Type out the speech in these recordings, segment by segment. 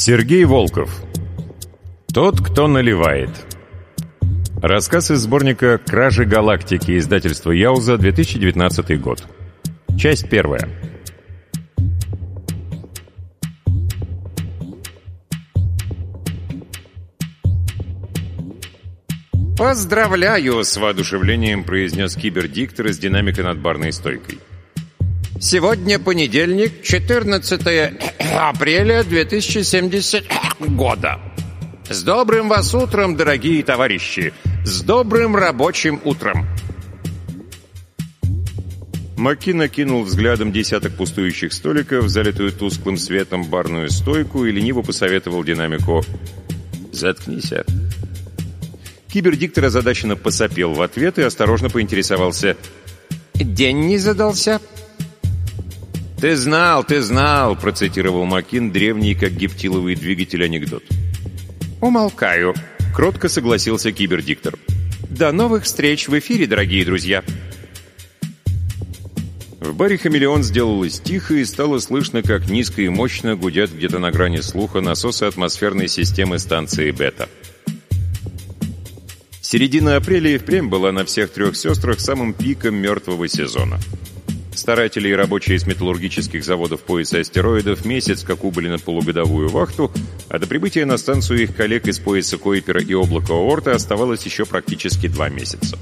Сергей Волков. Тот, кто наливает. Рассказ из сборника «Кражи галактики» издательства Яуза, 2019 год. Часть первая. «Поздравляю!» — с воодушевлением произнес кибердиктор из динамика над барной стойкой. Сегодня понедельник, 14 апреля 2070 года. С добрым вас утром, дорогие товарищи! С добрым рабочим утром! Маки накинул взглядом десяток пустующих столиков, залитую тусклым светом барную стойку и лениво посоветовал динамику «Заткнись, а». Кибердиктор озадаченно посопел в ответ и осторожно поинтересовался «День не задался?» «Ты знал, ты знал», — процитировал Макин древний, как гептиловый двигатель, анекдот. «Умолкаю», — кротко согласился кибердиктор. «До новых встреч в эфире, дорогие друзья!» В баре «Хамелеон» сделалось тихо и стало слышно, как низко и мощно гудят где-то на грани слуха насосы атмосферной системы станции «Бета». Середина апреля и впрямь была на всех трех сестрах самым пиком мертвого сезона. Старатели и рабочие из металлургических заводов пояса астероидов месяц как убыли на полугодовую вахту, а до прибытия на станцию их коллег из пояса Койпера и облака Оорта оставалось еще практически два месяца.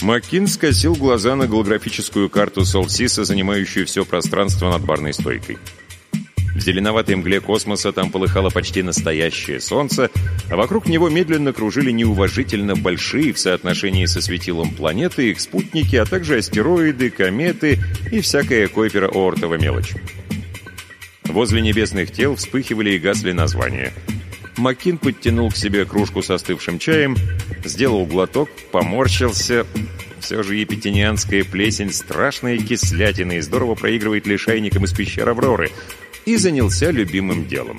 Маккин скосил глаза на голографическую карту Солсиса, занимающую все пространство над барной стойкой. В зеленоватой мгле космоса там полыхало почти настоящее солнце, а вокруг него медленно кружили неуважительно большие в соотношении со светилом планеты, их спутники, а также астероиды, кометы и всякая койпера-оортова мелочь. Возле небесных тел вспыхивали и гасли названия. Маккин подтянул к себе кружку со остывшим чаем, сделал глоток, поморщился. Все же епитинианская плесень страшная кислятина и здорово проигрывает лишайникам из пещер Авроры — и занялся любимым делом.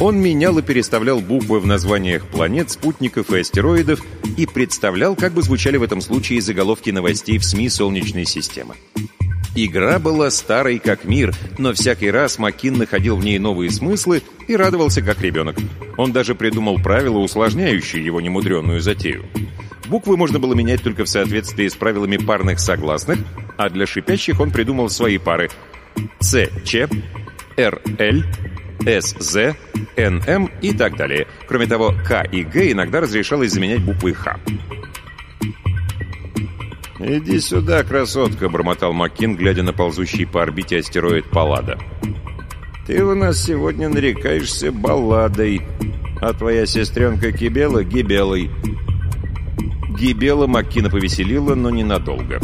Он менял и переставлял буквы в названиях планет, спутников и астероидов и представлял, как бы звучали в этом случае заголовки новостей в СМИ Солнечной системы. Игра была старой как мир, но всякий раз Макин находил в ней новые смыслы и радовался как ребенок. Он даже придумал правила, усложняющие его немудренную затею. Буквы можно было менять только в соответствии с правилами парных согласных, а для шипящих он придумал свои пары С, Ч, РЛ, СЗ, НМ и так далее. Кроме того, К и Г иногда разрешалось заменять буквы Х. «Иди сюда, красотка», — бормотал Маккин, глядя на ползущий по орбите астероид Паллада. «Ты у нас сегодня нарекаешься балладой, а твоя сестренка Кибела — гибелой». Гибела Маккина повеселила, но ненадолго.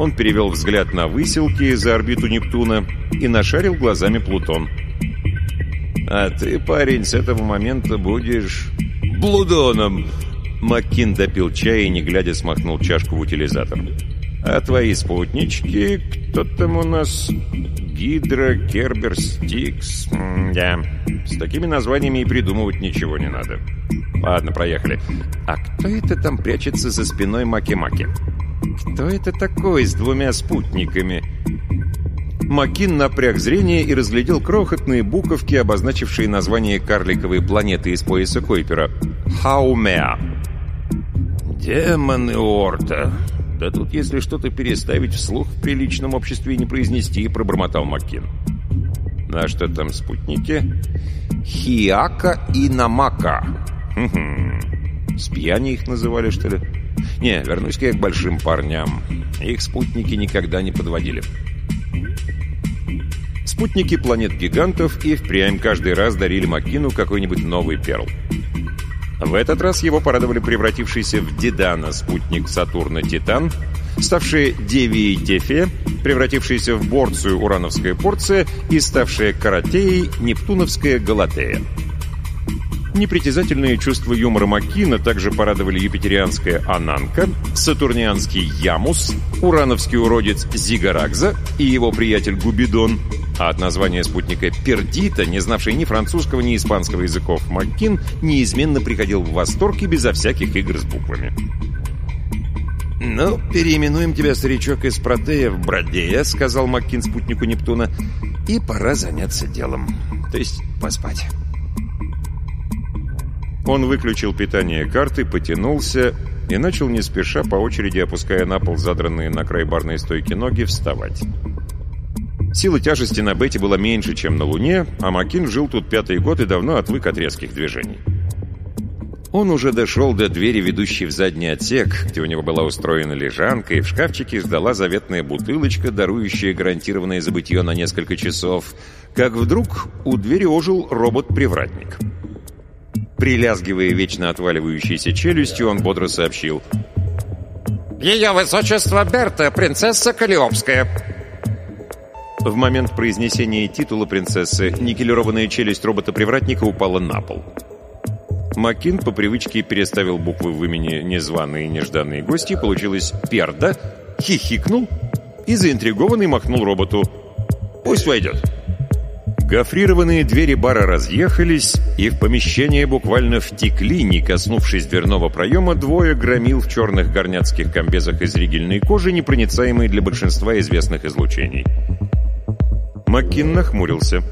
Он перевел взгляд на выселки за орбиту Нептуна и нашарил глазами Плутон. «А ты, парень, с этого момента будешь блудоном!» Маккин допил чай и, не глядя, смахнул чашку в утилизатор. «А твои спутнички, кто там у нас? Гидра, Кербер, Стикс? Да, с такими названиями и придумывать ничего не надо. Ладно, проехали. А кто это там прячется за спиной Маки-Маки?» Кто это такой с двумя спутниками? Макин напряг зрение и разглядел крохотные буковки, обозначившие название карликовой планеты из пояса Койпера. Хаумеа. «Демоны Орта!» «Да тут, если что-то переставить вслух в приличном обществе не произнести», — пробормотал Маккин. «А что там спутники?» «Хиака и Намака». «Хм-хм. С пьяни их называли, что ли?» Не, вернусь-ка я к большим парням. Их спутники никогда не подводили. Спутники планет-гигантов и впрямь каждый раз дарили Макину какой-нибудь новый перл. В этот раз его порадовали превратившийся в Дедана спутник Сатурна Титан, ставшие Девией Тефе, превратившийся в Борцию Урановская Порция и ставшая Каратеей Нептуновская Галатея. Непритязательные чувства юмора Маккина также порадовали юпитерианская Ананка, сатурнианский Ямус, урановский уродец Зигарагза и его приятель Губидон, а от названия спутника Пердита, не знавший ни французского, ни испанского языков, Маккин неизменно приходил в восторг и безо всяких игр с буквами. «Ну, переименуем тебя, старичок, из Протея в Бродея», — сказал Маккин спутнику Нептуна. «И пора заняться делом. То есть поспать». Он выключил питание карты, потянулся и начал не спеша, по очереди опуская на пол задранные на край барной стойки ноги, вставать. Сила тяжести на Бете была меньше, чем на Луне, а Макин жил тут пятый год и давно отвык от резких движений. Он уже дошел до двери, ведущей в задний отсек, где у него была устроена лежанка, и в шкафчике ждала заветная бутылочка, дарующая гарантированное забытье на несколько часов, как вдруг у двери ожил робот-привратник. Прилязгивая вечно отваливающейся челюстью, он бодро сообщил. «Ее высочество Берта, принцесса Калиопская». В момент произнесения титула принцессы никелированная челюсть робота-привратника упала на пол. Макин по привычке переставил буквы в имени незваные и нежданные гости, получилось «Перда», хихикнул и заинтригованный махнул роботу «Пусть войдет». Гофрированные двери бара разъехались, и в помещение буквально втекли, не коснувшись дверного проема, двое громил в черных горняцких комбезах из ригельной кожи, непроницаемой для большинства известных излучений. Маккин нахмурился.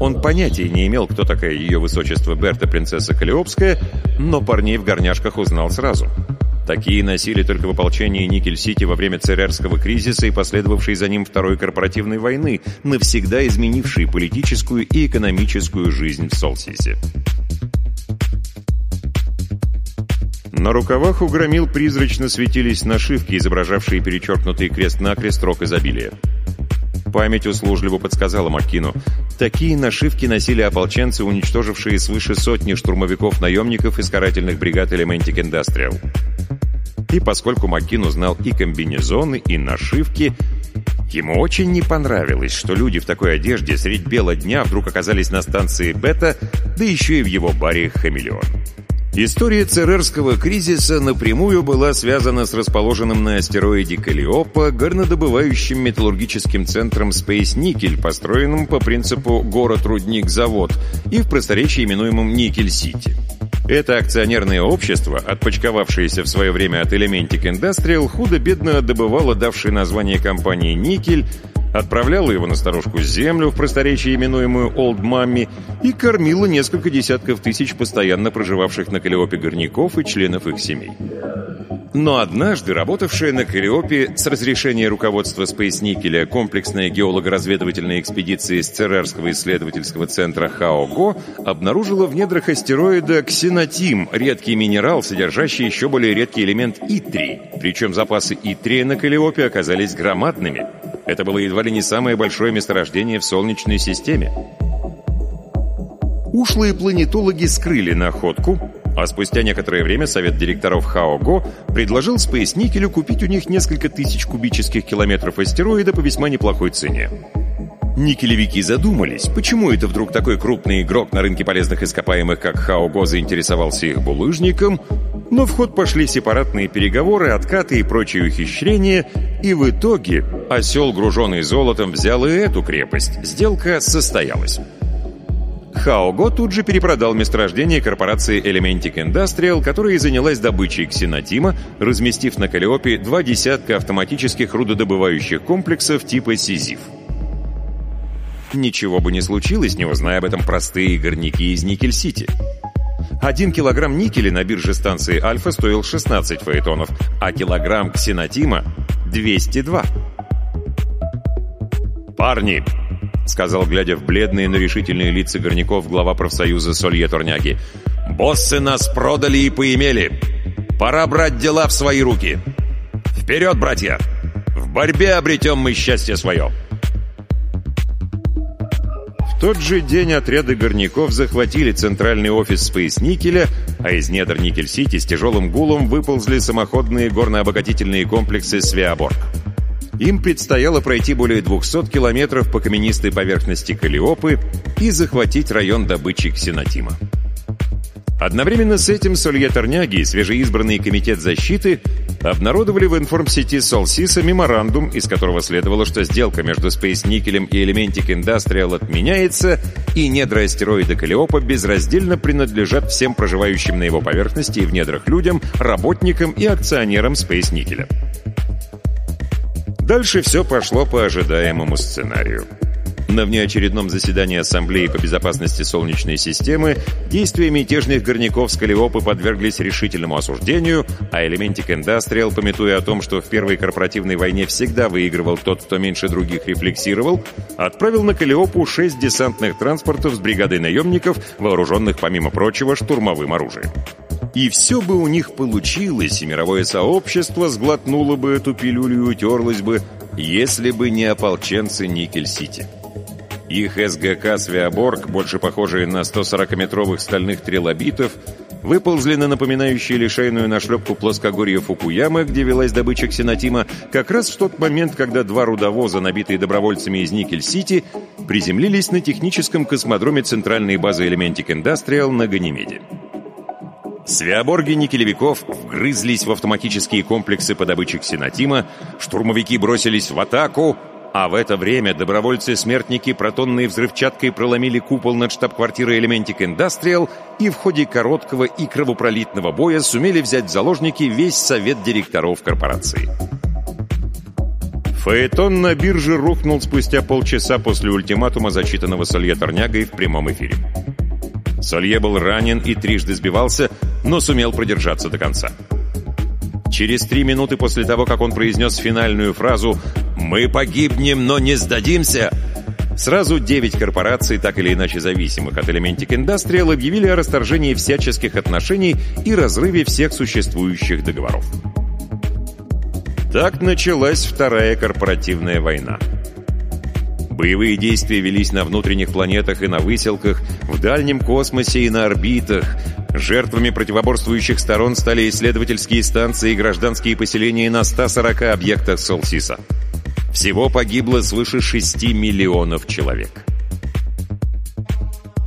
Он понятия не имел, кто такая ее высочество Берта, принцесса Калиопская, но парней в горняшках узнал сразу. Такие носили только в ополчении Никель-Сити во время церерского кризиса и последовавшей за ним Второй корпоративной войны, навсегда изменившей политическую и экономическую жизнь в Солсисе. На рукавах у громил призрачно светились нашивки, изображавшие перечеркнутый крест-накрест рок изобилия. Память услужливо подсказала Маккину. Такие нашивки носили ополченцы, уничтожившие свыше сотни штурмовиков-наемников из карательных бригад Elementic Industrial. И поскольку Маккин узнал и комбинезоны, и нашивки, ему очень не понравилось, что люди в такой одежде средь бела дня вдруг оказались на станции «Бета», да еще и в его баре «Хамелеон». История Церерского кризиса напрямую была связана с расположенным на астероиде Калиопа горнодобывающим металлургическим центром Space Nickel, построенным по принципу «город-рудник-завод» и в просторечии именуемом Никель-Сити. Это акционерное общество, отпочковавшееся в свое время от Elementic Industrial, худо-бедно добывало давшее название компании «Никель», отправляла его на старушку землю, в просторечии именуемую Олд Мамми, и кормила несколько десятков тысяч постоянно проживавших на Калиопе горняков и членов их семей. Но однажды работавшая на Калиопе с разрешения руководства Спейс-Никеля комплексная геолого-разведывательная экспедиция из Церерского исследовательского центра ХАОГО обнаружила в недрах астероида ксенотим, редкий минерал, содержащий еще более редкий элемент Итрий. Причем запасы Итрия на Калиопе оказались громадными – это было едва ли не самое большое месторождение в Солнечной системе. Ушлые планетологи скрыли находку, а спустя некоторое время совет директоров ХАОГО предложил Space Никелю купить у них несколько тысяч кубических километров астероида по весьма неплохой цене. Никелевики задумались, почему это вдруг такой крупный игрок на рынке полезных ископаемых, как ХАОГО, заинтересовался их булыжником, но в ход пошли сепаратные переговоры, откаты и прочие ухищрения, и в итоге осел, груженный золотом, взял и эту крепость. Сделка состоялась. Хаого тут же перепродал месторождение корпорации Elementic Industrial, которая занялась добычей ксенотима, разместив на Калиопе два десятка автоматических рудодобывающих комплексов типа «Сизиф». Ничего бы не случилось, не узная об этом простые горняки из Никель-Сити. Один килограмм никеля на бирже станции «Альфа» стоил 16 фаэтонов, а килограмм ксенотима — 202. «Парни!» — сказал, глядя в бледные, но решительные лица горняков глава профсоюза Солье Торняги. «Боссы нас продали и поимели. Пора брать дела в свои руки. Вперед, братья! В борьбе обретем мы счастье свое!» тот же день отряды горняков захватили центральный офис Space Никеля, а из недр Никель-Сити с тяжелым гулом выползли самоходные горнообогатительные комплексы «Свеоборг». Им предстояло пройти более 200 километров по каменистой поверхности Калиопы и захватить район добычи ксенотима. Одновременно с этим Солье Торняги и свежеизбранный комитет защиты обнародовали в информсети Солсиса меморандум, из которого следовало, что сделка между Space Nickel и Elementic Industrial отменяется, и недра астероида Калиопа безраздельно принадлежат всем проживающим на его поверхности и в недрах людям, работникам и акционерам Space Nickel. Дальше все пошло по ожидаемому сценарию. На внеочередном заседании Ассамблеи по безопасности Солнечной системы действия мятежных горняков Скалиопы подверглись решительному осуждению, а Elementic Industrial, пометуя о том, что в Первой корпоративной войне всегда выигрывал тот, кто меньше других рефлексировал, отправил на Калиопу шесть десантных транспортов с бригадой наемников, вооруженных, помимо прочего, штурмовым оружием. И все бы у них получилось, и мировое сообщество сглотнуло бы эту пилюлю и утерлось бы, если бы не ополченцы Никель-Сити. Их СГК «Свеоборг», больше похожие на 140-метровых стальных трилобитов, выползли на напоминающие лишайную нашлепку плоскогорье Фукуяма, где велась добыча ксенотима, как раз в тот момент, когда два рудовоза, набитые добровольцами из Никель-Сити, приземлились на техническом космодроме центральной базы Elementic Industrial на Ганимеде. Свеоборги никелевиков вгрызлись в автоматические комплексы по добыче ксенотима, штурмовики бросились в атаку — а в это время добровольцы-смертники протонной взрывчаткой проломили купол над штаб-квартирой Elementic Industrial и в ходе короткого и кровопролитного боя сумели взять в заложники весь совет директоров корпорации. Фаэтон на бирже рухнул спустя полчаса после ультиматума, зачитанного Солье Торнягой в прямом эфире. Солье был ранен и трижды сбивался, но сумел продержаться до конца. Через три минуты после того, как он произнес финальную фразу «Мы погибнем, но не сдадимся!» Сразу девять корпораций, так или иначе зависимых от Elementic Industrial, объявили о расторжении всяческих отношений и разрыве всех существующих договоров. Так началась Вторая корпоративная война. Боевые действия велись на внутренних планетах и на выселках, в дальнем космосе и на орбитах. Жертвами противоборствующих сторон стали исследовательские станции и гражданские поселения на 140 объектах Солсиса. Всего погибло свыше 6 миллионов человек.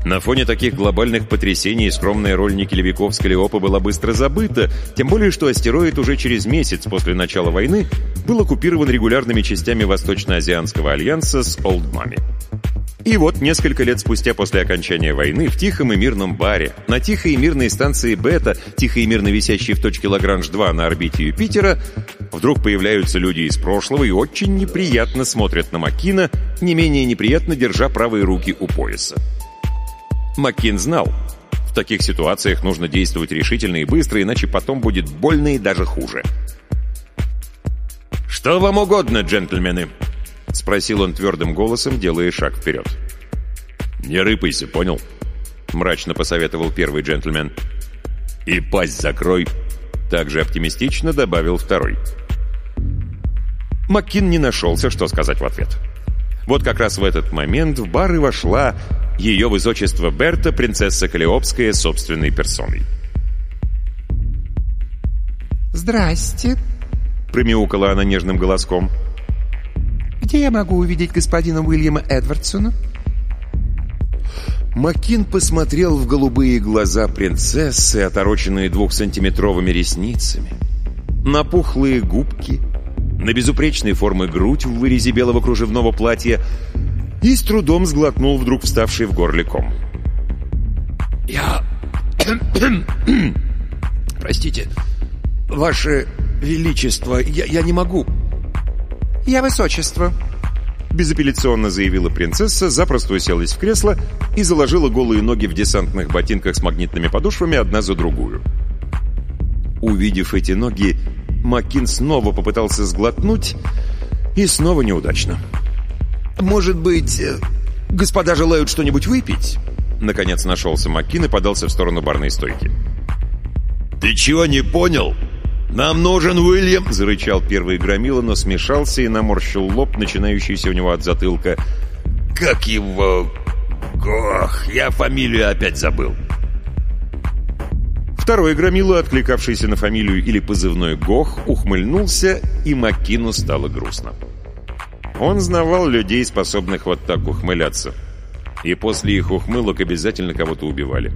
На фоне таких глобальных потрясений скромная роль никелевиков Скалиопа была быстро забыта, тем более что астероид уже через месяц после начала войны был оккупирован регулярными частями Восточно-Азианского альянса с Олдмами. И вот несколько лет спустя после окончания войны в тихом и мирном баре, на тихой и мирной станции Бета, тихо и мирно висящей в точке Лагранж-2 на орбите Юпитера, вдруг появляются люди из прошлого и очень неприятно смотрят на Макина, не менее неприятно держа правые руки у пояса. Маккин знал, в таких ситуациях нужно действовать решительно и быстро, иначе потом будет больно и даже хуже. «Что вам угодно, джентльмены?» — спросил он твердым голосом, делая шаг вперед. «Не рыпайся, понял?» — мрачно посоветовал первый джентльмен. «И пасть закрой!» — также оптимистично добавил второй. Маккин не нашелся, что сказать в ответ. Вот как раз в этот момент в бар и вошла ее высочество Берта, принцесса Калиопская, собственной персоной. «Здрасте», — промяукала она нежным голоском. «Где я могу увидеть господина Уильяма Эдвардсона?» Макин посмотрел в голубые глаза принцессы, отороченные двухсантиметровыми ресницами, на пухлые губки, на безупречной формы грудь в вырезе белого кружевного платья и с трудом сглотнул вдруг вставший в горле ком. «Я... Простите, Ваше Величество, я, я не могу...» «Я Высочество», — безапелляционно заявила принцесса, запросто уселась в кресло и заложила голые ноги в десантных ботинках с магнитными подошвами одна за другую. Увидев эти ноги, Маккин снова попытался сглотнуть, и снова неудачно. «Может быть, э, господа желают что-нибудь выпить?» Наконец нашелся Маккин и подался в сторону барной стойки. «Ты чего не понял? Нам нужен Уильям!» Зарычал первый громила, но смешался и наморщил лоб, начинающийся у него от затылка. «Как его... Ох, я фамилию опять забыл!» Второй громила, откликавшийся на фамилию или позывной Гох, ухмыльнулся, и Маккину стало грустно. Он знавал людей, способных вот так ухмыляться. И после их ухмылок обязательно кого-то убивали.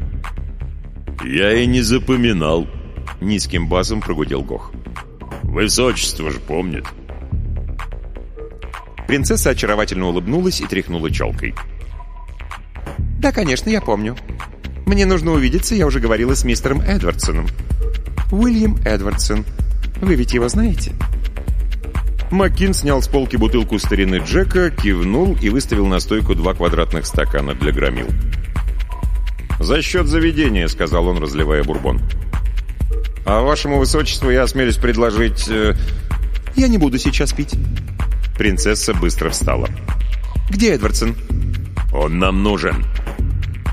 «Я и не запоминал», — низким басом прогудел Гох. Высочество же помнит. Принцесса очаровательно улыбнулась и тряхнула челкой. Да, конечно, я помню. Мне нужно увидеться, я уже говорила с мистером Эдвардсоном. Уильям Эдвардсон. Вы ведь его знаете? Маккин снял с полки бутылку старины Джека, кивнул и выставил на стойку два квадратных стакана для громил. «За счет заведения», — сказал он, разливая бурбон. «А вашему высочеству я осмелюсь предложить...» э... «Я не буду сейчас пить». Принцесса быстро встала. «Где Эдвардсон?» «Он нам нужен».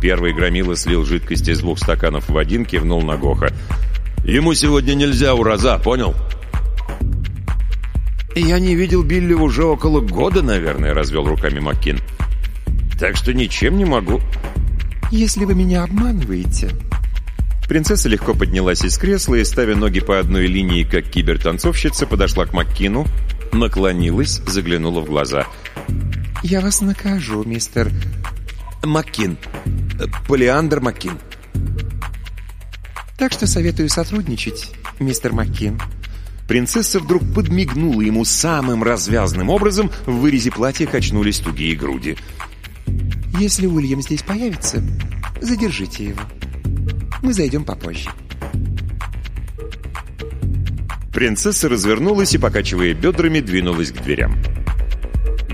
Первый громила слил жидкость из двух стаканов в один, кивнул на Гоха. «Ему сегодня нельзя ураза, понял?» «Я не видел Билли уже около года, наверное», — развел руками Маккин. «Так что ничем не могу». «Если вы меня обманываете...» Принцесса легко поднялась из кресла и, ставя ноги по одной линии, как кибертанцовщица, подошла к Маккину, наклонилась, заглянула в глаза. «Я вас накажу, мистер...» «Маккин. Полиандр Маккин». «Так что советую сотрудничать, мистер Маккин». Принцесса вдруг подмигнула ему самым развязным образом, в вырезе платья качнулись тугие груди. «Если Уильям здесь появится, задержите его. Мы зайдем попозже». Принцесса развернулась и, покачивая бедрами, двинулась к дверям.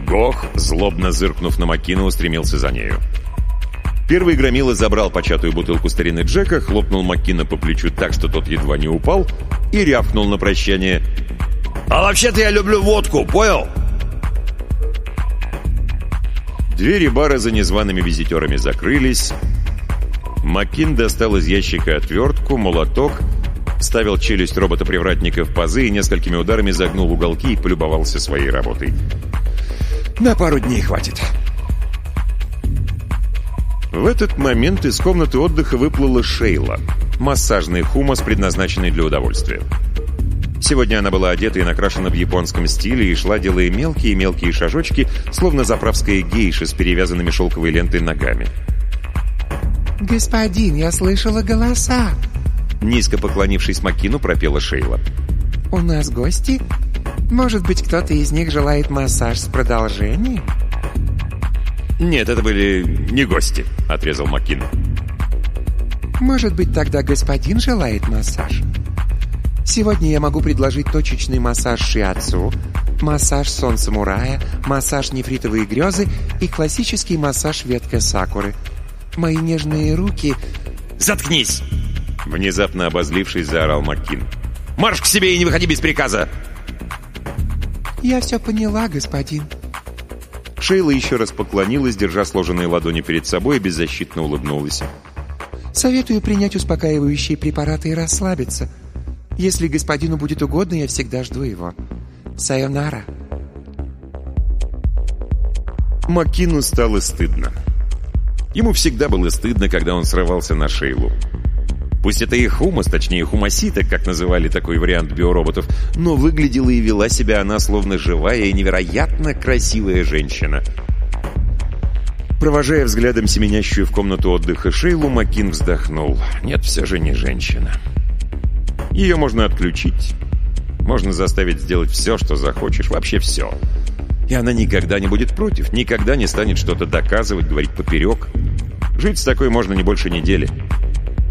Гох, злобно зыркнув на Макина, устремился за нею. Первый громила забрал початую бутылку старины Джека, хлопнул Маккина по плечу так, что тот едва не упал, и рявкнул на прощание. «А вообще-то я люблю водку, понял?» Двери бара за незваными визитерами закрылись. Маккин достал из ящика отвертку, молоток, ставил челюсть робота-привратника в пазы и несколькими ударами загнул уголки и полюбовался своей работой. «На пару дней хватит». В этот момент из комнаты отдыха выплыла Шейла, массажный хумус, предназначенный для удовольствия. Сегодня она была одета и накрашена в японском стиле и шла, делая мелкие-мелкие шажочки, словно заправская гейша с перевязанными шелковой лентой ногами. «Господин, я слышала голоса!» Низко поклонившись Макину, пропела Шейла. «У нас гости? Может быть, кто-то из них желает массаж с продолжением?» «Нет, это были не гости», — отрезал Макин. «Может быть, тогда господин желает массаж? Сегодня я могу предложить точечный массаж шиатсу, массаж сон самурая, массаж нефритовые грезы и классический массаж ветка сакуры. Мои нежные руки...» «Заткнись!» Внезапно обозлившись, заорал Маккин. «Марш к себе и не выходи без приказа!» «Я все поняла, господин», Шейла еще раз поклонилась, держа сложенные ладони перед собой и беззащитно улыбнулась. «Советую принять успокаивающие препараты и расслабиться. Если господину будет угодно, я всегда жду его. Сайонара». Макину стало стыдно. Ему всегда было стыдно, когда он срывался на Шейлу. Пусть это и хумас, точнее хумасита, как называли такой вариант биороботов, но выглядела и вела себя она словно живая и невероятно красивая женщина. Провожая взглядом семенящую в комнату отдыха Шейлу, Макин вздохнул. Нет, все же не женщина. Ее можно отключить. Можно заставить сделать все, что захочешь. Вообще все. И она никогда не будет против, никогда не станет что-то доказывать, говорить поперек. Жить с такой можно не больше недели.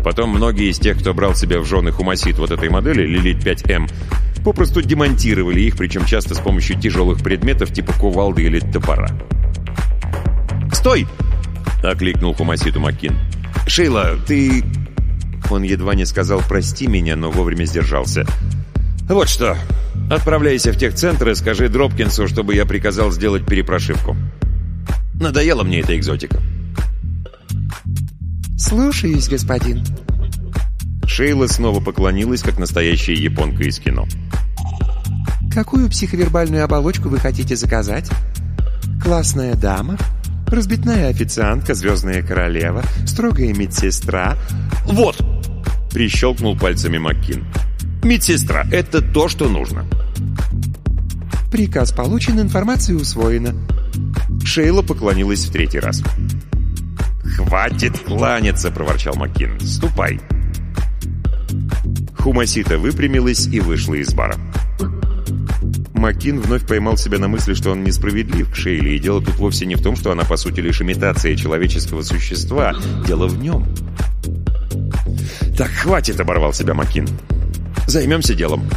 Потом многие из тех, кто брал себя в жены хумасит вот этой модели, Лилит 5М, попросту демонтировали их, причем часто с помощью тяжелых предметов типа кувалды или топора. «Стой!» — окликнул хумаситу Маккин. «Шейла, ты...» Он едва не сказал «прости меня», но вовремя сдержался. «Вот что, отправляйся в техцентр и скажи Дропкинсу, чтобы я приказал сделать перепрошивку. Надоела мне эта экзотика». «Слушаюсь, господин». Шейла снова поклонилась, как настоящая японка из кино. «Какую психовербальную оболочку вы хотите заказать? Классная дама? Разбитная официантка, звездная королева? Строгая медсестра?» «Вот!» — прищелкнул пальцами Маккин. «Медсестра — это то, что нужно». «Приказ получен, информация усвоена». Шейла поклонилась в третий раз. «Хватит кланяться!» — проворчал Маккин. «Ступай!» Хумасита выпрямилась и вышла из бара. Макин вновь поймал себя на мысли, что он несправедлив к Шейли, и дело тут вовсе не в том, что она, по сути, лишь имитация человеческого существа. Дело в нем. «Так, хватит!» — оборвал себя Макин. «Займемся делом.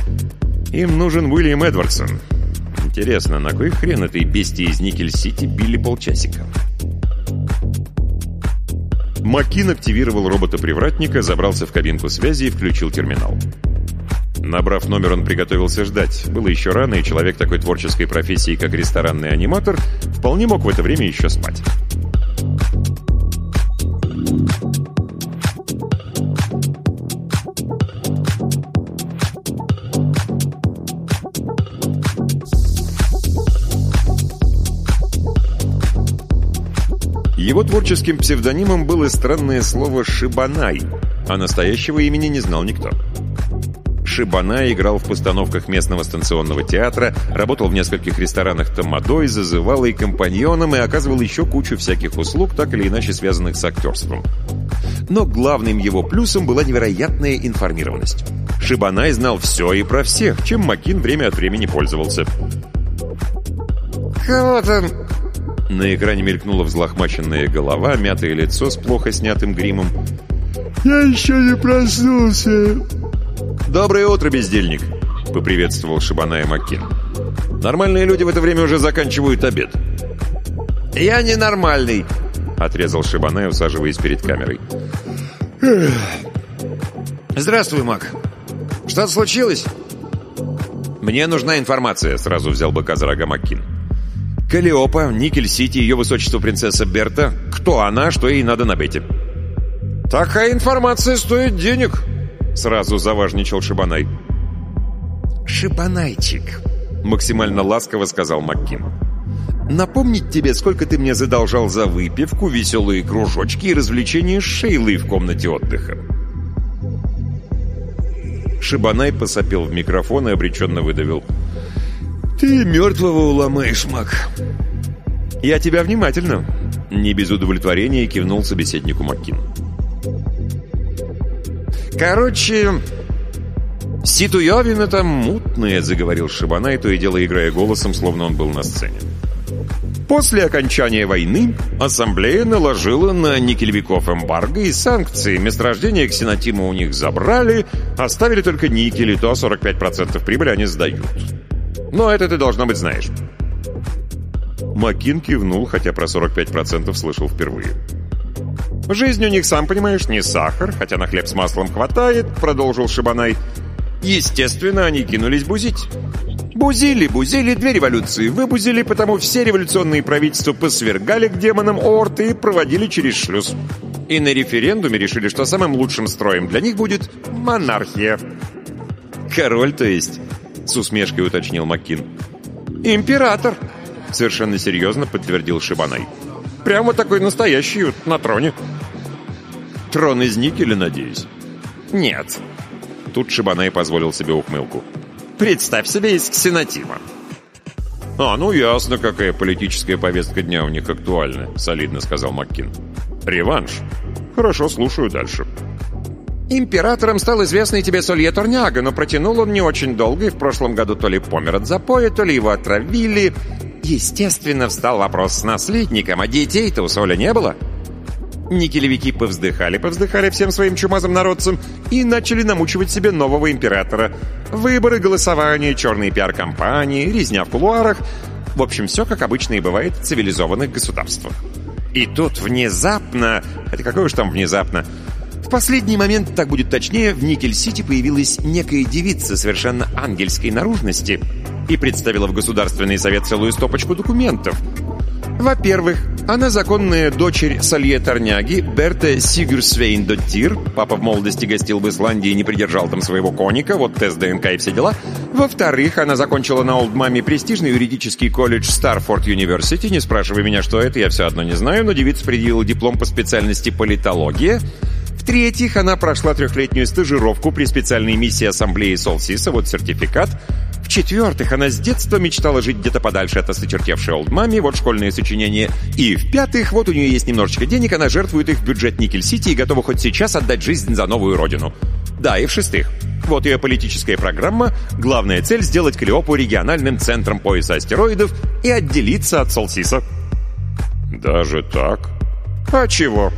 Им нужен Уильям Эдвардсон. Интересно, на кой хрен этой бестии из Никель-Сити били полчасика?» Макин активировал робота-привратника, забрался в кабинку связи и включил терминал. Набрав номер, он приготовился ждать. Было еще рано, и человек такой творческой профессии, как ресторанный аниматор, вполне мог в это время еще спать. Его творческим псевдонимом было странное слово «шибанай», а настоящего имени не знал никто. Шибана играл в постановках местного станционного театра, работал в нескольких ресторанах Тамадой, зазывал и компаньоном и оказывал еще кучу всяких услуг, так или иначе связанных с актерством. Но главным его плюсом была невероятная информированность. Шибанай знал все и про всех, чем Макин время от времени пользовался. «Кого там?» На экране мелькнула взлохмаченная голова, мятое лицо с плохо снятым гримом. «Я еще не проснулся!» «Доброе утро, бездельник!» — поприветствовал Шибаная Маккин. «Нормальные люди в это время уже заканчивают обед». «Я ненормальный!» — отрезал Шибанай, усаживаясь перед камерой. «Здравствуй, Мак. Что-то случилось?» «Мне нужна информация», — сразу взял быка за рога Маккин. «Калиопа, Никель-Сити, ее высочество принцесса Берта. Кто она, что ей надо на бете?» «Такая информация стоит денег», Сразу заважничал Шибанай. «Шибанайчик», — максимально ласково сказал Маккин. «Напомнить тебе, сколько ты мне задолжал за выпивку, веселые кружочки и развлечения с Шейлой в комнате отдыха?» Шибанай посопел в микрофон и обреченно выдавил. «Ты мертвого уломаешь, Мак». «Я тебя внимательно», — не без удовлетворения кивнул собеседнику Маккин. «Короче, ситуевина там мутная», — заговорил Шибанай, то и дело играя голосом, словно он был на сцене. После окончания войны ассамблея наложила на никелевиков эмбарго и санкции. Месторождение ксенотима у них забрали, оставили только никель, и то 45% прибыли они сдают. Но это ты, должно быть, знаешь. Макин кивнул, хотя про 45% слышал впервые. «Жизнь у них, сам понимаешь, не сахар, хотя на хлеб с маслом хватает», — продолжил Шибанай. «Естественно, они кинулись бузить. Бузили, бузили, две революции выбузили, потому все революционные правительства посвергали к демонам орты и проводили через шлюз. И на референдуме решили, что самым лучшим строем для них будет монархия». «Король, то есть?» — с усмешкой уточнил Маккин. «Император», — совершенно серьезно подтвердил Шибанай. «Прямо такой настоящий, вот, на троне». Трон из никеля, надеюсь? Нет. Тут Шибанай позволил себе ухмылку. Представь себе из ксенотима. «А, ну ясно, какая политическая повестка дня у них актуальна», — солидно сказал Маккин. «Реванш? Хорошо, слушаю дальше». Императором стал известный тебе Солье Торняга, но протянул он не очень долго, и в прошлом году то ли помер от запоя, то ли его отравили. Естественно, встал вопрос с наследником, а детей-то у Соля не было. Никелевики повздыхали-повздыхали всем своим чумазым народцам и начали намучивать себе нового императора. Выборы, голосование, черные пиар-компании, резня в кулуарах. В общем, все как обычно и бывает в цивилизованных государствах. И тут внезапно... Это какое уж там внезапно... В последний момент, так будет точнее, в Никель-Сити появилась некая девица совершенно ангельской наружности и представила в Государственный совет целую стопочку документов — во-первых, она законная дочерь Салье Торняги, Берта Сигюрсвейн-Доттир. Папа в молодости гостил в Исландии и не придержал там своего коника, вот тест ДНК и все дела. Во-вторых, она закончила на Олдмаме престижный юридический колледж Старфорд Юниверсити. Не спрашивай меня, что это, я все одно не знаю, но девица предъявила диплом по специальности политология. В-третьих, она прошла трехлетнюю стажировку при специальной миссии Ассамблеи Солсиса, вот сертификат – в-четвертых, она с детства мечтала жить где-то подальше от осточертевшей олдмами, вот школьные сочинения. И в-пятых, вот у нее есть немножечко денег, она жертвует их в бюджет Никель-Сити и готова хоть сейчас отдать жизнь за новую родину. Да, и в-шестых, вот ее политическая программа. Главная цель — сделать Клеопу региональным центром пояса астероидов и отделиться от Солсиса. Даже так? А чего?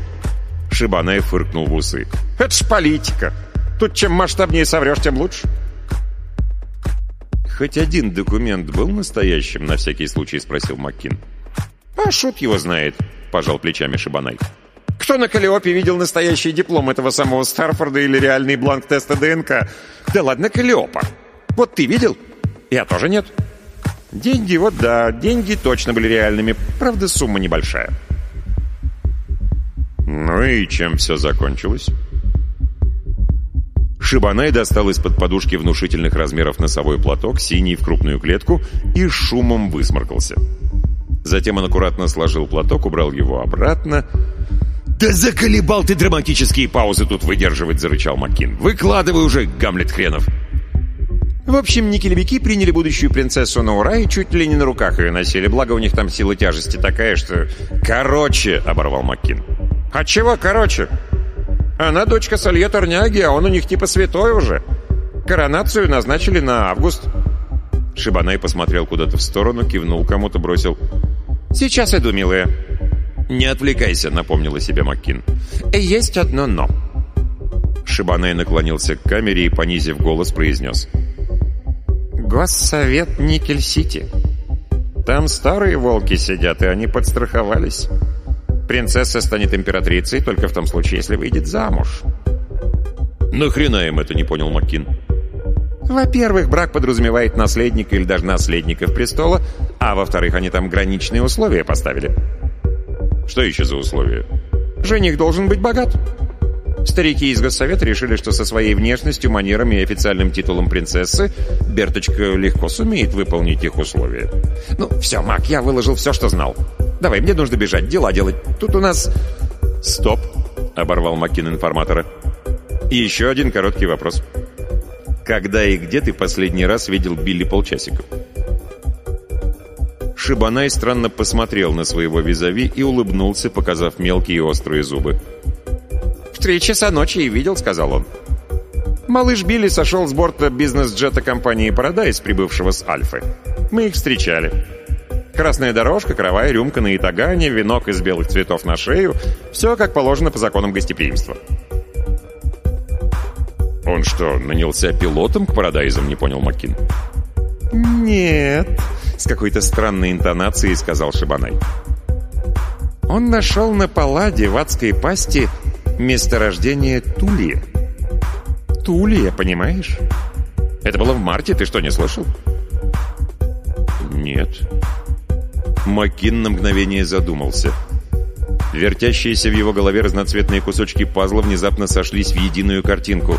Шибанай фыркнул в усы. Это ж политика. Тут чем масштабнее соврешь, тем лучше. «Хоть один документ был настоящим?» — на всякий случай спросил Маккин. «А шут его знает», — пожал плечами Шибанай. «Кто на Калиопе видел настоящий диплом этого самого Старфорда или реальный бланк теста ДНК? Да ладно, Калиопа. Вот ты видел? Я тоже нет». «Деньги, вот да, деньги точно были реальными. Правда, сумма небольшая». «Ну и чем все закончилось?» Шибанай достал из-под подушки внушительных размеров носовой платок, синий в крупную клетку, и шумом высморкался. Затем он аккуратно сложил платок, убрал его обратно. «Да заколебал ты драматические паузы тут выдерживать!» — зарычал Маккин. «Выкладывай уже, Гамлет хренов!» В общем, никелевики приняли будущую принцессу на ура и чуть ли не на руках ее носили, благо у них там сила тяжести такая, что... «Короче!» — оборвал Маккин. «А чего короче?» Она дочка Салье Торняги, а он у них типа святой уже. Коронацию назначили на август». Шибанай посмотрел куда-то в сторону, кивнул кому-то, бросил. «Сейчас иду, милая». «Не отвлекайся», — напомнила себе Маккин. «Есть одно «но». Шибанай наклонился к камере и, понизив голос, произнес. «Госсовет Никель-Сити. Там старые волки сидят, и они подстраховались. Принцесса станет императрицей только в том случае, если выйдет замуж. «Нахрена им это?» — не понял Маккин. Во-первых, брак подразумевает наследника или даже наследников престола, а во-вторых, они там граничные условия поставили. Что еще за условия? Жених должен быть богат. Старики из Госсовета решили, что со своей внешностью, манерами и официальным титулом принцессы Берточка легко сумеет выполнить их условия. Ну, все, Мак, я выложил все, что знал. Давай, мне нужно бежать, дела делать. Тут у нас...» «Стоп!» — оборвал Маккин информатора. «И еще один короткий вопрос. Когда и где ты последний раз видел Билли Полчасиков?» Шибанай странно посмотрел на своего визави и улыбнулся, показав мелкие острые зубы. «В три часа ночи и видел», — сказал он. Малыш Билли сошел с борта бизнес-джета компании «Парадайз», прибывшего с Альфы. Мы их встречали. Красная дорожка, кровая рюмка на итагане, венок из белых цветов на шею. Все как положено по законам гостеприимства. «Он что, нанялся пилотом к парадайзам?» — не понял Маккин. «Нет», — с какой-то странной интонацией сказал Шибанай. «Он нашел на палладе в адской пасти месторождение Тулия. Тулия, понимаешь? Это было в марте, ты что, не слышал?» «Нет», Макин на мгновение задумался. Вертящиеся в его голове разноцветные кусочки пазла внезапно сошлись в единую картинку.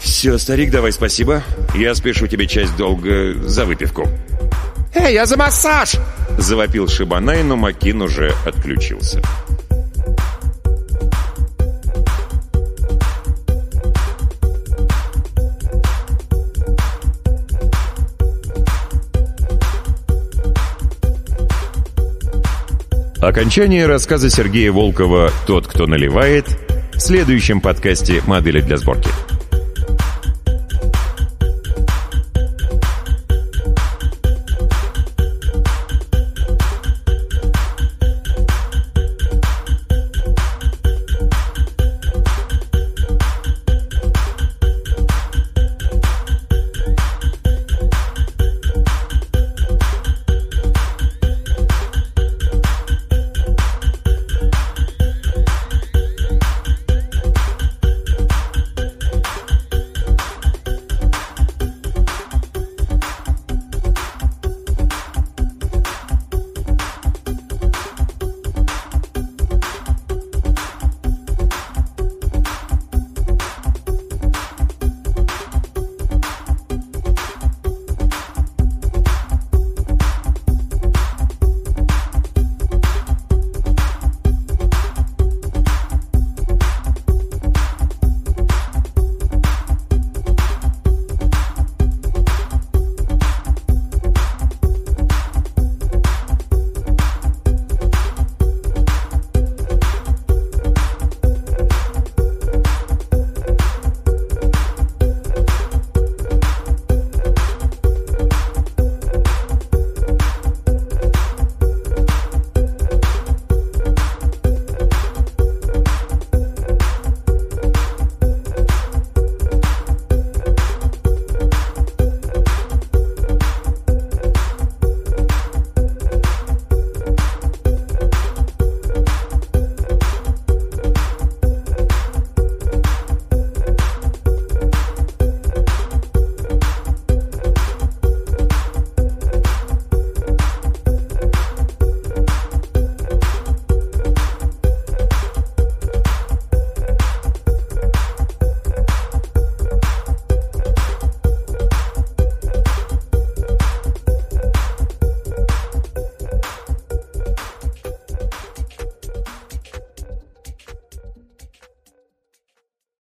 «Все, старик, давай спасибо. Я спешу тебе часть долга за выпивку». «Эй, я за массаж!» — завопил Шибанай, но Макин уже отключился. Окончание рассказа Сергея Волкова «Тот, кто наливает» в следующем подкасте «Модели для сборки».